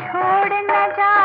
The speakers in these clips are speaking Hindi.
छोड़ न जा।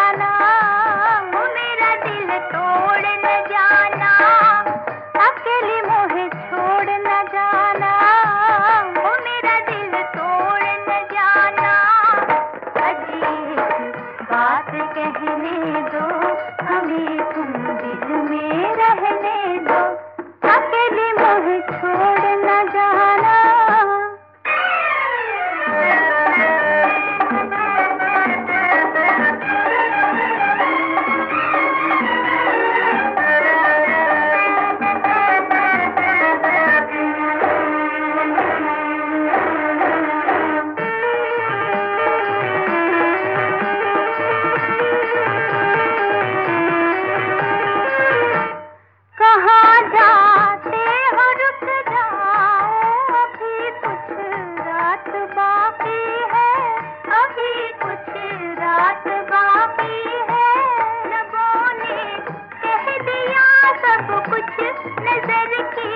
कुछ नज़र की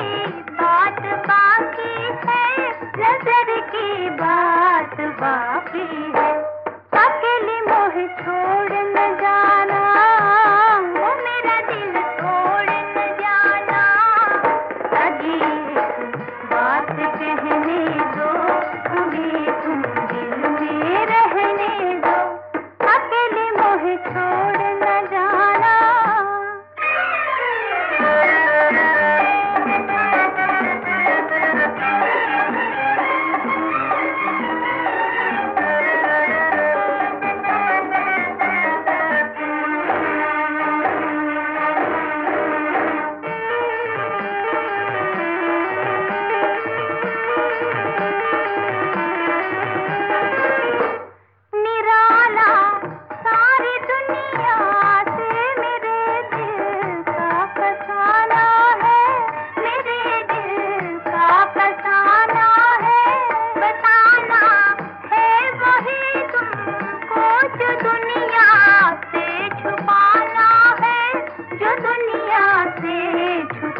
बात बाकी है नज़र की बात बाकी है।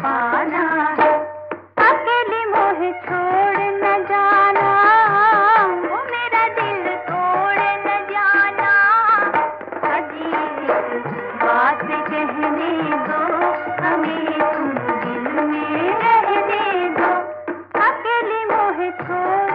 छुपाना है अकेली मोह छोड़ न जाना, वो मेरा दिल तोड़ न जाना। अजीब बात कहने दो, हमें तुम दिल में रहने दो। अकेले मोह छोड़